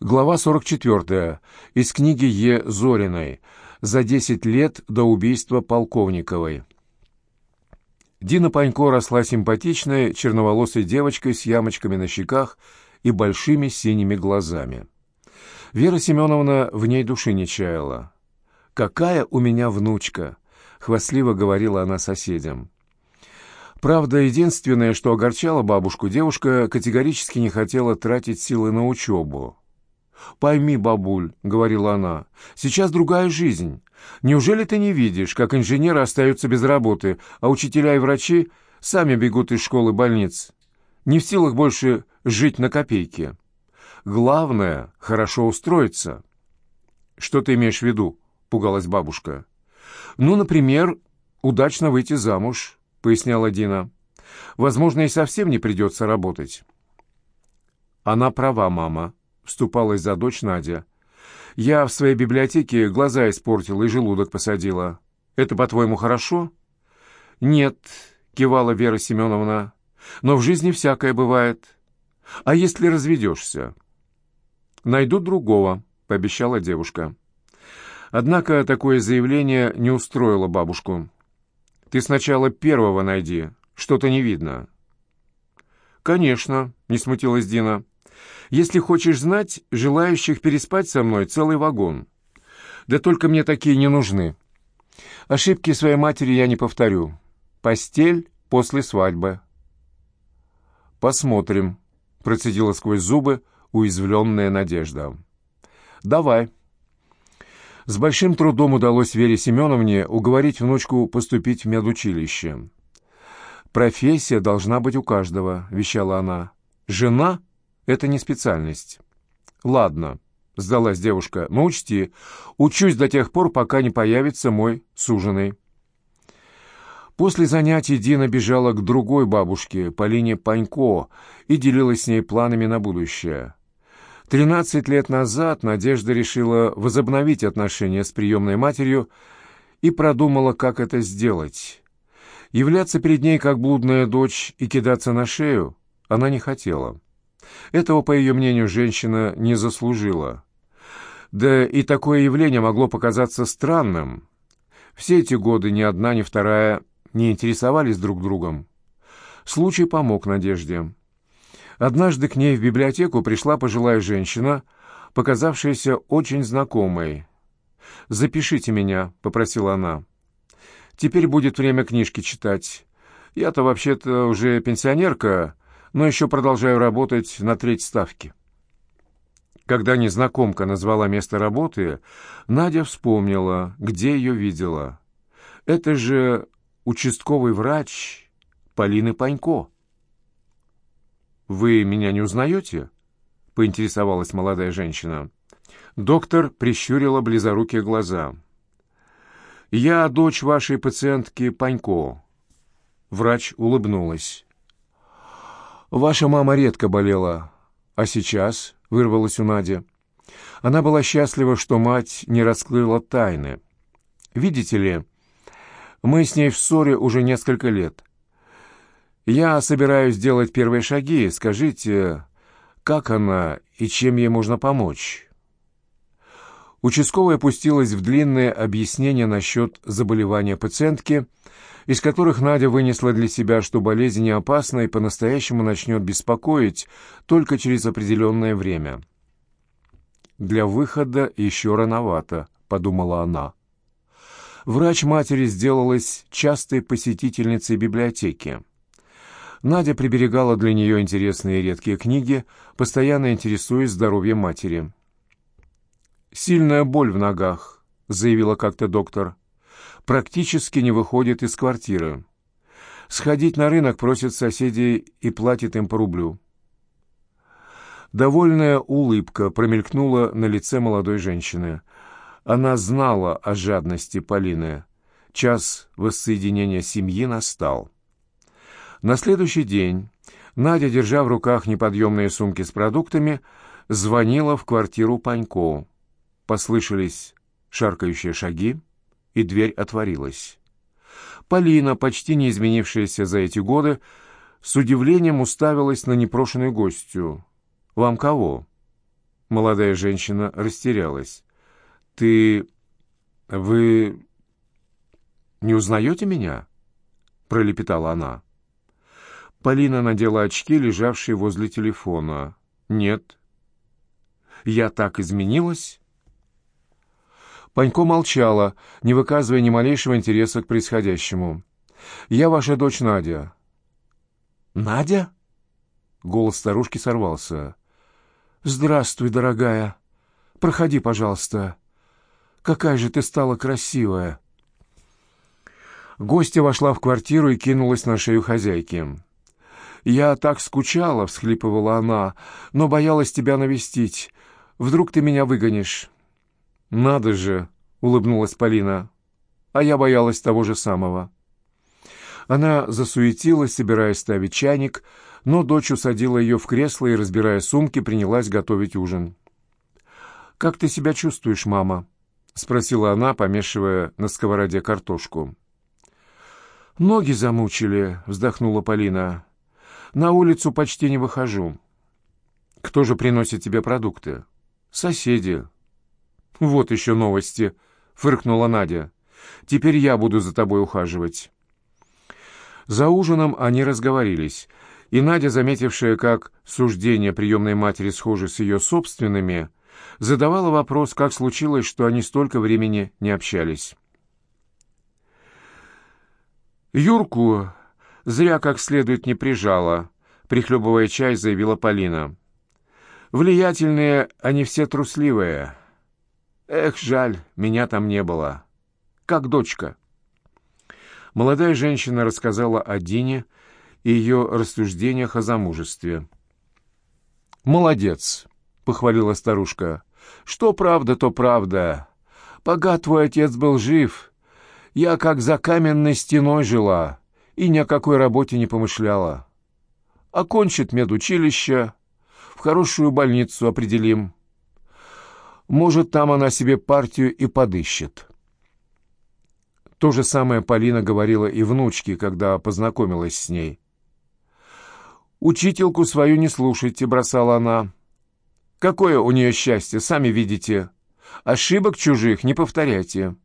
Глава 44. Из книги Е. Зориной. За 10 лет до убийства Полковниковой. Дина Панько росла симпатичной, черноволосой девочкой с ямочками на щеках и большими синими глазами. Вера Семеновна в ней души не чаяла. «Какая у меня внучка!» — хвастливо говорила она соседям. Правда, единственное, что огорчало бабушку, девушка категорически не хотела тратить силы на учебу. «Пойми, бабуль», — говорила она, — «сейчас другая жизнь. Неужели ты не видишь, как инженеры остаются без работы, а учителя и врачи сами бегут из школы больниц? Не в силах больше жить на копейки. Главное — хорошо устроиться». «Что ты имеешь в виду?» — пугалась бабушка. «Ну, например, удачно выйти замуж», — поясняла Дина. «Возможно, и совсем не придется работать». «Она права, мама», вступалась за дочь Надя. «Я в своей библиотеке глаза испортила и желудок посадила. Это, по-твоему, хорошо?» «Нет», — кивала Вера Семеновна, — «но в жизни всякое бывает. А если разведешься?» «Найду другого», — пообещала девушка. Однако такое заявление не устроило бабушку. «Ты сначала первого найди, что-то не видно». «Конечно», — не смутилась Дина. Если хочешь знать, желающих переспать со мной целый вагон. Да только мне такие не нужны. Ошибки своей матери я не повторю. Постель после свадьбы. Посмотрим, процедила сквозь зубы уязвленная надежда. Давай. С большим трудом удалось Вере Семеновне уговорить внучку поступить в медучилище. «Профессия должна быть у каждого», — вещала она. «Жена это не специальность. Ладно, сдалась девушка, но учти, учусь до тех пор, пока не появится мой суженый. После занятий Дина бежала к другой бабушке, Полине Панько, и делилась с ней планами на будущее. Тринадцать лет назад Надежда решила возобновить отношения с приемной матерью и продумала, как это сделать. Являться перед ней как блудная дочь и кидаться на шею она не хотела. Этого, по ее мнению, женщина не заслужила. Да и такое явление могло показаться странным. Все эти годы ни одна, ни вторая не интересовались друг другом. Случай помог Надежде. Однажды к ней в библиотеку пришла пожилая женщина, показавшаяся очень знакомой. «Запишите меня», — попросила она. «Теперь будет время книжки читать. Я-то вообще-то уже пенсионерка, но еще продолжаю работать на треть ставки. Когда незнакомка назвала место работы, Надя вспомнила, где ее видела. Это же участковый врач Полины Панько. «Вы меня не узнаете?» — поинтересовалась молодая женщина. Доктор прищурила близорукие глаза. «Я дочь вашей пациентки Панько». Врач улыбнулась. «Ваша мама редко болела, а сейчас?» — вырвалась у Нади. Она была счастлива, что мать не раскрыла тайны. «Видите ли, мы с ней в ссоре уже несколько лет. Я собираюсь сделать первые шаги. Скажите, как она и чем ей можно помочь?» Участковая опустилась в длинное объяснение насчет заболевания пациентки — из которых Надя вынесла для себя, что болезнь не опасна и по-настоящему начнет беспокоить только через определенное время. «Для выхода еще рановато», — подумала она. Врач матери сделалась частой посетительницей библиотеки. Надя приберегала для нее интересные и редкие книги, постоянно интересуясь здоровьем матери. «Сильная боль в ногах», — заявила как-то доктор практически не выходит из квартиры. Сходить на рынок просит соседей и платит им по рублю. Довольная улыбка промелькнула на лице молодой женщины. Она знала о жадности Полины. Час воссоединения семьи настал. На следующий день Надя, держа в руках неподъемные сумки с продуктами, звонила в квартиру Панько. Послышались шаркающие шаги и дверь отворилась. Полина, почти не изменившаяся за эти годы, с удивлением уставилась на непрошенную гостью. «Вам кого?» Молодая женщина растерялась. «Ты... вы... не узнаете меня?» — пролепетала она. Полина надела очки, лежавшие возле телефона. «Нет». «Я так изменилась?» Панько молчала, не выказывая ни малейшего интереса к происходящему. «Я ваша дочь Надя». «Надя?» Голос старушки сорвался. «Здравствуй, дорогая. Проходи, пожалуйста. Какая же ты стала красивая!» Гостья вошла в квартиру и кинулась на шею хозяйки. «Я так скучала», — всхлипывала она, — «но боялась тебя навестить. Вдруг ты меня выгонишь?» «Надо же!» — улыбнулась Полина. «А я боялась того же самого». Она засуетилась, собираясь ставить чайник, но дочь усадила ее в кресло и, разбирая сумки, принялась готовить ужин. «Как ты себя чувствуешь, мама?» — спросила она, помешивая на сковороде картошку. «Ноги замучили», — вздохнула Полина. «На улицу почти не выхожу». «Кто же приносит тебе продукты?» «Соседи». «Вот еще новости», — фыркнула Надя. «Теперь я буду за тобой ухаживать». За ужином они разговорились, и Надя, заметившая, как суждения приемной матери схожи с ее собственными, задавала вопрос, как случилось, что они столько времени не общались. Юрку зря как следует не прижала, прихлебывая чай, заявила Полина. Влиятельные, они все трусливые. Эх, жаль, меня там не было. Как дочка. Молодая женщина рассказала о Дине и ее рассуждениях о замужестве. «Молодец», — похвалила старушка. «Что правда, то правда. Пока твой отец был жив, я как за каменной стеной жила и ни о какой работе не помышляла. Окончит медучилище, в хорошую больницу определим. Может, там она себе партию и подыщет». То же самое Полина говорила и внучке, когда познакомилась с ней. «Учительку свою не слушайте», — бросала она. «Какое у нее счастье, сами видите. Ошибок чужих не повторяйте».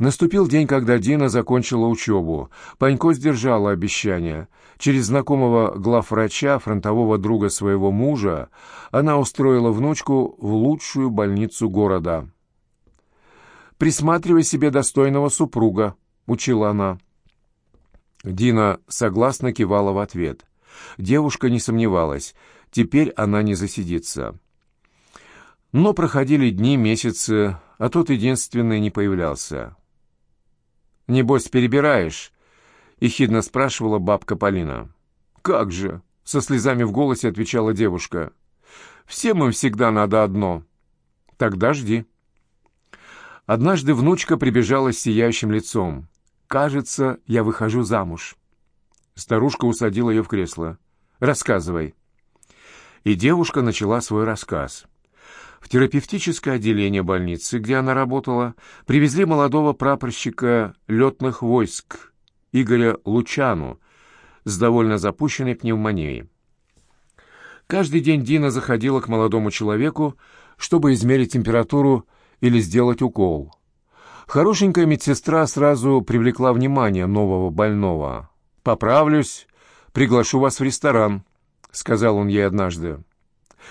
Наступил день, когда Дина закончила учебу. Панько сдержала обещание. Через знакомого главврача, фронтового друга своего мужа, она устроила внучку в лучшую больницу города. «Присматривай себе достойного супруга», — учила она. Дина согласно кивала в ответ. Девушка не сомневалась, теперь она не засидится. Но проходили дни, месяцы, а тот единственный не появлялся. «Небось, перебираешь?» — ехидно спрашивала бабка Полина. «Как же?» — со слезами в голосе отвечала девушка. «Всем им всегда надо одно. Тогда жди». Однажды внучка прибежала с сияющим лицом. «Кажется, я выхожу замуж». Старушка усадила ее в кресло. «Рассказывай». И девушка начала свой рассказ. В терапевтическое отделение больницы, где она работала, привезли молодого прапорщика летных войск Игоря Лучану с довольно запущенной пневмонией. Каждый день Дина заходила к молодому человеку, чтобы измерить температуру или сделать укол. Хорошенькая медсестра сразу привлекла внимание нового больного. «Поправлюсь, приглашу вас в ресторан», — сказал он ей однажды.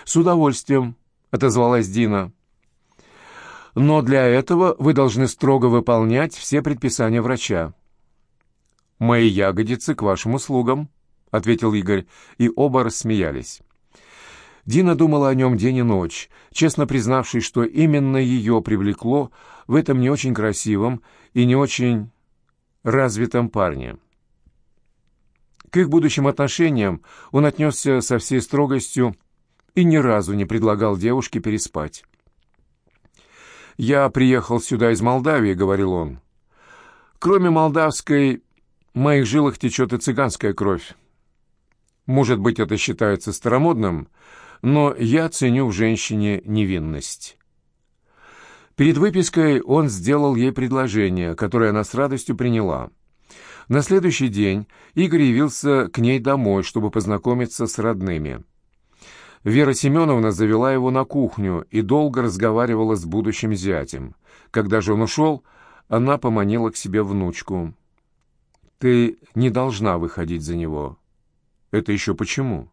«С удовольствием», — отозвалась Дина. «Но для этого вы должны строго выполнять все предписания врача». «Мои ягодицы к вашим услугам», — ответил Игорь, и оба рассмеялись. Дина думала о нем день и ночь, честно признавшись, что именно ее привлекло в этом не очень красивом и не очень развитом парне. К их будущим отношениям он отнесся со всей строгостью и ни разу не предлагал девушке переспать. «Я приехал сюда из Молдавии», — говорил он. «Кроме молдавской, в моих жилах течет и цыганская кровь. Может быть, это считается старомодным, но я ценю в женщине невинность». Перед выпиской он сделал ей предложение, которое она с радостью приняла. На следующий день Игорь явился к ней домой, чтобы познакомиться с родными. Вера Семеновна завела его на кухню и долго разговаривала с будущим зятем. Когда же он ушел, она поманила к себе внучку. «Ты не должна выходить за него». «Это еще почему?»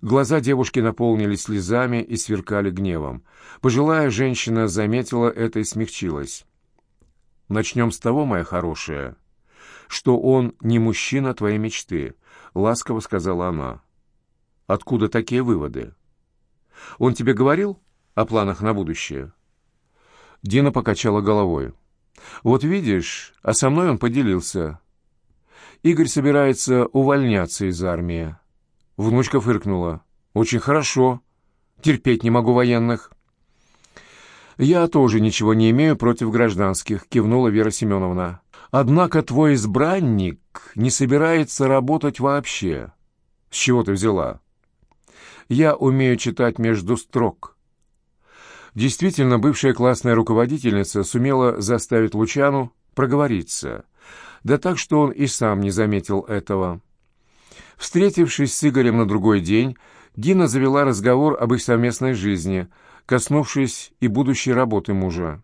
Глаза девушки наполнились слезами и сверкали гневом. Пожилая женщина заметила это и смягчилась. «Начнем с того, моя хорошая, что он не мужчина твоей мечты», — ласково сказала она. «Откуда такие выводы? Он тебе говорил о планах на будущее?» Дина покачала головой. «Вот видишь, а со мной он поделился. Игорь собирается увольняться из армии». Внучка фыркнула. «Очень хорошо. Терпеть не могу военных». «Я тоже ничего не имею против гражданских», — кивнула Вера Семеновна. «Однако твой избранник не собирается работать вообще. С чего ты взяла?» «Я умею читать между строк». Действительно, бывшая классная руководительница сумела заставить Лучану проговориться, да так, что он и сам не заметил этого. Встретившись с Игорем на другой день, Дина завела разговор об их совместной жизни, коснувшись и будущей работы мужа.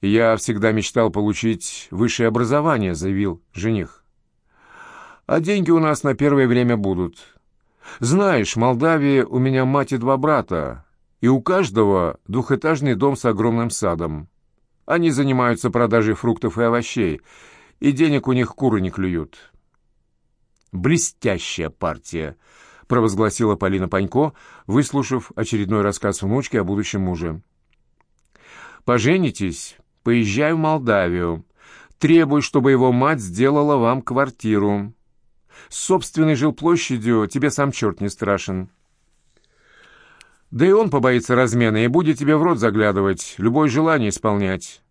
«Я всегда мечтал получить высшее образование», — заявил жених. «А деньги у нас на первое время будут. Знаешь, в Молдавии у меня мать и два брата, и у каждого двухэтажный дом с огромным садом. Они занимаются продажей фруктов и овощей, и денег у них куры не клюют». «Блестящая партия», — провозгласила Полина Панько, выслушав очередной рассказ внучки о будущем муже. «Поженитесь, поезжай в Молдавию. Требуй, чтобы его мать сделала вам квартиру. С собственной жилплощадью тебе сам черт не страшен». Да и он побоится размена и будет тебе в рот заглядывать, любое желание исполнять.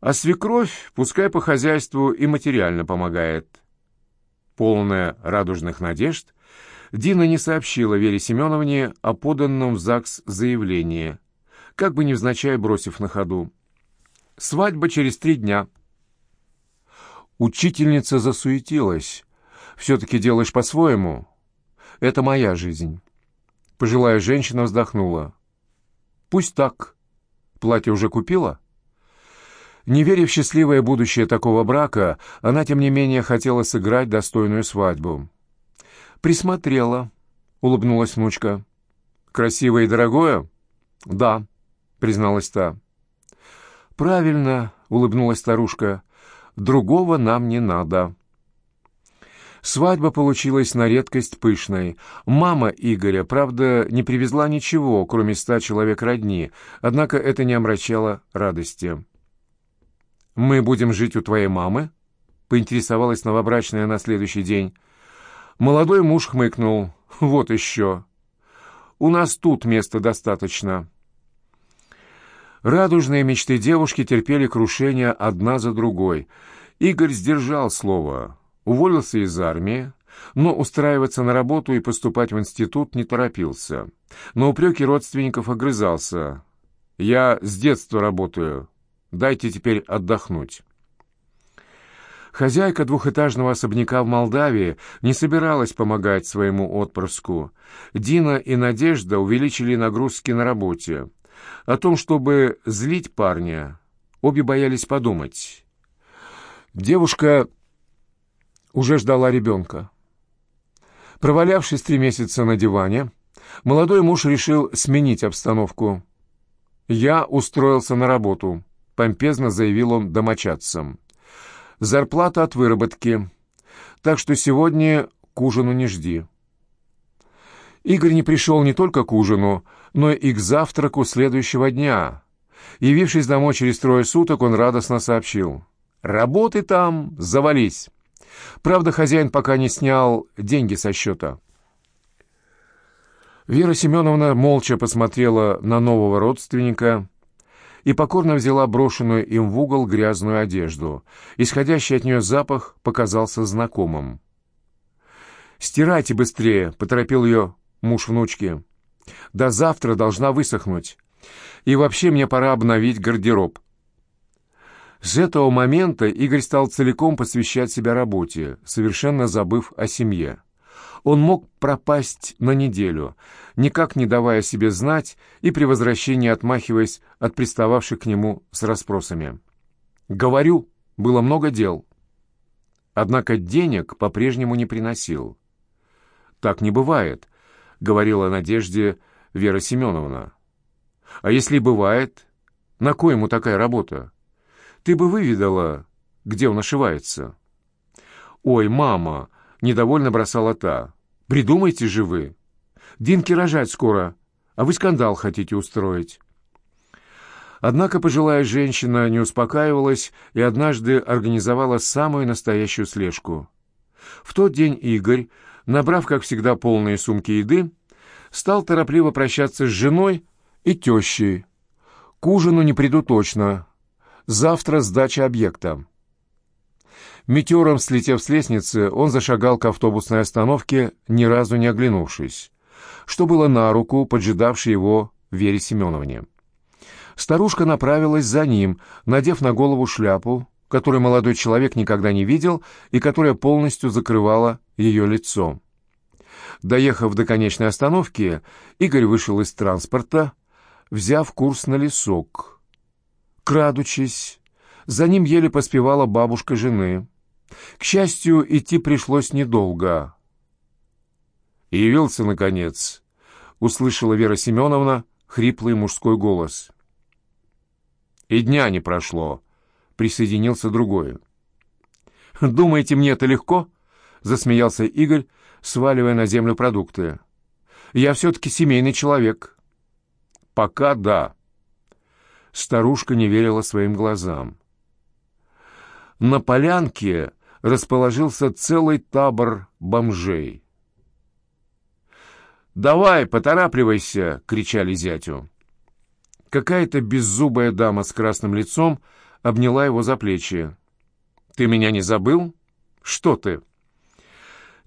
А свекровь пускай по хозяйству и материально помогает. Полная радужных надежд, Дина не сообщила Вере Семеновне о поданном в ЗАГС заявлении, как бы невзначай бросив на ходу. «Свадьба через три дня». Учительница засуетилась. «Все-таки делаешь по-своему. Это моя жизнь». Пожилая женщина вздохнула. «Пусть так. Платье уже купила?» Не веря в счастливое будущее такого брака, она, тем не менее, хотела сыграть достойную свадьбу. «Присмотрела», — улыбнулась внучка. «Красивое и дорогое?» «Да», — призналась та. «Правильно», — улыбнулась старушка. «Другого нам не надо». Свадьба получилась на редкость пышной. Мама Игоря, правда, не привезла ничего, кроме ста человек родни, однако это не омрачало радости. «Мы будем жить у твоей мамы?» — поинтересовалась новобрачная на следующий день. Молодой муж хмыкнул. «Вот еще. У нас тут места достаточно». Радужные мечты девушки терпели крушение одна за другой. Игорь сдержал слово. Уволился из армии, но устраиваться на работу и поступать в институт не торопился. На упреки родственников огрызался. «Я с детства работаю. Дайте теперь отдохнуть». Хозяйка двухэтажного особняка в Молдавии не собиралась помогать своему отпрыску. Дина и Надежда увеличили нагрузки на работе. О том, чтобы злить парня, обе боялись подумать. Девушка уже ждала ребенка. Провалявшись три месяца на диване, молодой муж решил сменить обстановку. «Я устроился на работу», помпезно заявил он домочадцам. «Зарплата от выработки, так что сегодня к ужину не жди». Игорь не пришел не только к ужину, но и к завтраку следующего дня. Явившись домой через трое суток, он радостно сообщил. «Работы там, завались!» Правда, хозяин пока не снял деньги со счета. Вера Семеновна молча посмотрела на нового родственника и покорно взяла брошенную им в угол грязную одежду. Исходящий от нее запах показался знакомым. «Стирайте быстрее», — поторопил ее муж внучки. «До завтра должна высохнуть. И вообще мне пора обновить гардероб». С этого момента Игорь стал целиком посвящать себя работе, совершенно забыв о семье. Он мог пропасть на неделю, никак не давая себе знать и при возвращении отмахиваясь от пристававших к нему с расспросами. «Говорю, было много дел». Однако денег по-прежнему не приносил. «Так не бывает», — говорила Надежде Вера Семеновна. «А если бывает, на кой ему такая работа? Ты бы выведала, где он ошивается». «Ой, мама!» — недовольно бросала та. «Придумайте же вы! Динки рожать скоро, а вы скандал хотите устроить». Однако пожилая женщина не успокаивалась и однажды организовала самую настоящую слежку. В тот день Игорь, набрав, как всегда, полные сумки еды, стал торопливо прощаться с женой и тещей. К ужину не приду точно. Завтра сдача объекта. Метеором слетев с лестницы, он зашагал к автобусной остановке, ни разу не оглянувшись, что было на руку поджидавшей его Вере Семеновне. Старушка направилась за ним, надев на голову шляпу, которую молодой человек никогда не видел и которая полностью закрывала ее лицо. Доехав до конечной остановки, Игорь вышел из транспорта, взяв курс на лесок. Крадучись, за ним еле поспевала бабушка жены. К счастью, идти пришлось недолго. «Явился, наконец», — услышала Вера Семеновна хриплый мужской голос. И дня не прошло. Присоединился другой. «Думаете, мне это легко?» — засмеялся Игорь, сваливая на землю продукты. «Я все-таки семейный человек». «Пока да». Старушка не верила своим глазам. На полянке расположился целый табор бомжей. «Давай, поторапливайся!» — кричали зятю. Какая-то беззубая дама с красным лицом обняла его за плечи. «Ты меня не забыл? Что ты?»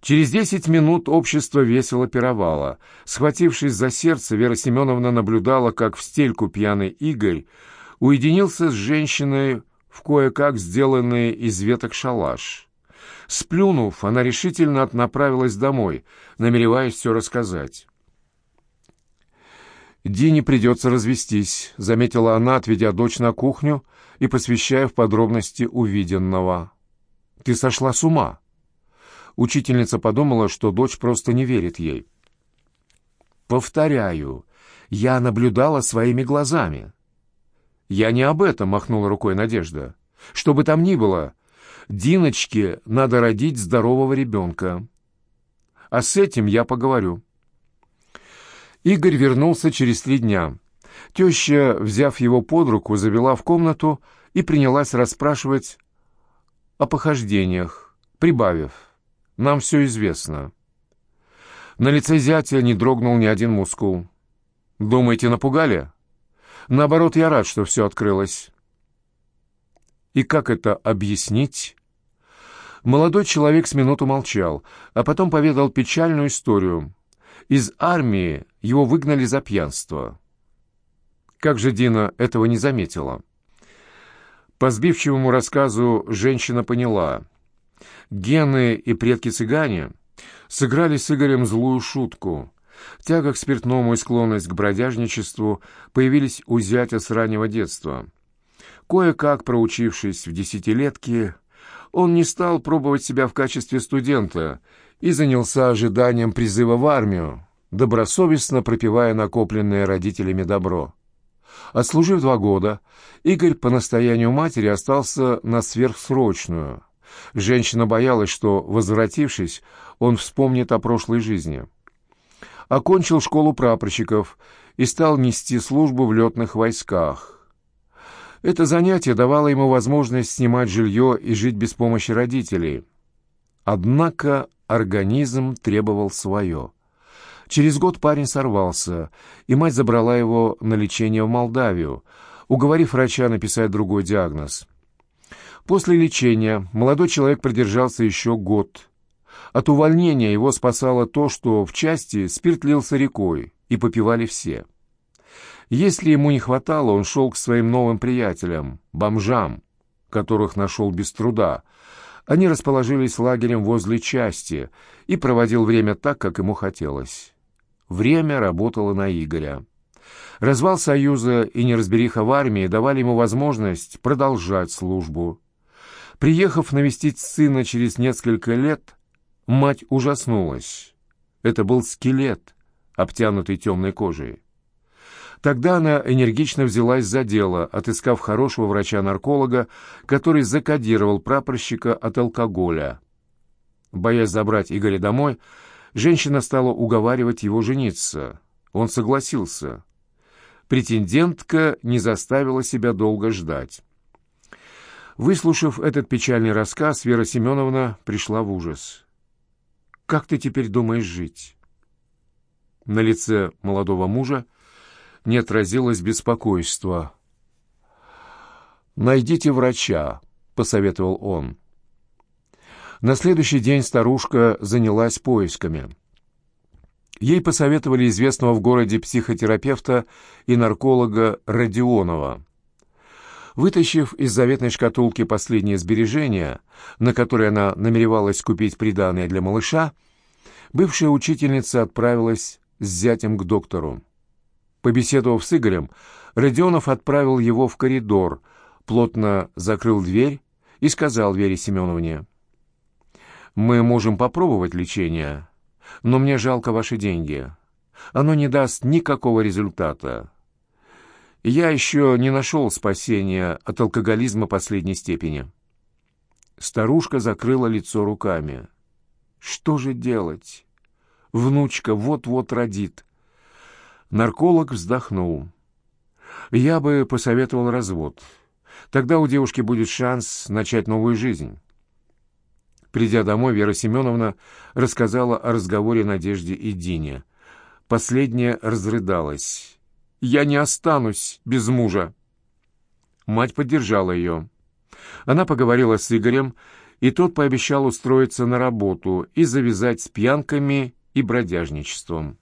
Через десять минут общество весело пировало. Схватившись за сердце, Вера Семеновна наблюдала, как в стельку пьяный Игорь уединился с женщиной в кое-как сделанный из веток шалаш. Сплюнув, она решительно направилась домой, намереваясь все рассказать. «Дине придется развестись», — заметила она, отведя дочь на кухню и посвящая в подробности увиденного. «Ты сошла с ума». Учительница подумала, что дочь просто не верит ей. «Повторяю, я наблюдала своими глазами». «Я не об этом», — махнула рукой Надежда. «Что бы там ни было, Диночке надо родить здорового ребенка. А с этим я поговорю». Игорь вернулся через три дня. Теща, взяв его под руку, завела в комнату и принялась расспрашивать о похождениях, прибавив «Нам все известно». На лице зятя не дрогнул ни один мускул. «Думаете, напугали?» «Наоборот, я рад, что все открылось». «И как это объяснить?» Молодой человек с минуту молчал, а потом поведал печальную историю. Из армии его выгнали за пьянство. Как же Дина этого не заметила? По сбивчивому рассказу женщина поняла. Гены и предки-цыгане сыграли с Игорем злую шутку. Тяга к спиртному и склонность к бродяжничеству появились у зятя с раннего детства. Кое-как проучившись в десятилетке, он не стал пробовать себя в качестве студента и занялся ожиданием призыва в армию, добросовестно пропивая накопленное родителями добро. Отслужив два года, Игорь по настоянию матери остался на сверхсрочную. Женщина боялась, что, возвратившись, он вспомнит о прошлой жизни. Окончил школу прапорщиков и стал нести службу в летных войсках. Это занятие давало ему возможность снимать жилье и жить без помощи родителей. Однако организм требовал свое. Через год парень сорвался, и мать забрала его на лечение в Молдавию, уговорив врача написать другой диагноз. После лечения молодой человек продержался еще год. От увольнения его спасало то, что в части спирт лился рекой, и попивали все. Если ему не хватало, он шел к своим новым приятелям, бомжам, которых нашел без труда, Они расположились лагерем возле части, и проводил время так, как ему хотелось. Время работало на Игоря. Развал Союза и неразбериха в армии давали ему возможность продолжать службу. Приехав навестить сына через несколько лет, мать ужаснулась. Это был скелет, обтянутый темной кожей. Тогда она энергично взялась за дело, отыскав хорошего врача-нарколога, который закодировал прапорщика от алкоголя. Боясь забрать Игоря домой, женщина стала уговаривать его жениться. Он согласился. Претендентка не заставила себя долго ждать. Выслушав этот печальный рассказ, Вера Семеновна пришла в ужас. «Как ты теперь думаешь жить?» На лице молодого мужа не отразилось беспокойство. «Найдите врача», — посоветовал он. На следующий день старушка занялась поисками. Ей посоветовали известного в городе психотерапевта и нарколога Родионова. Вытащив из заветной шкатулки последние сбережения, на которые она намеревалась купить приданое для малыша, бывшая учительница отправилась с зятем к доктору. Побеседовав с Игорем, Родионов отправил его в коридор, плотно закрыл дверь и сказал Вере Семеновне, «Мы можем попробовать лечение, но мне жалко ваши деньги. Оно не даст никакого результата. Я еще не нашел спасения от алкоголизма последней степени». Старушка закрыла лицо руками. «Что же делать? Внучка вот-вот родит». Нарколог вздохнул. «Я бы посоветовал развод. Тогда у девушки будет шанс начать новую жизнь». Придя домой, Вера Семеновна рассказала о разговоре Надежде и Дине. Последняя разрыдалась. «Я не останусь без мужа». Мать поддержала ее. Она поговорила с Игорем, и тот пообещал устроиться на работу и завязать с пьянками и бродяжничеством.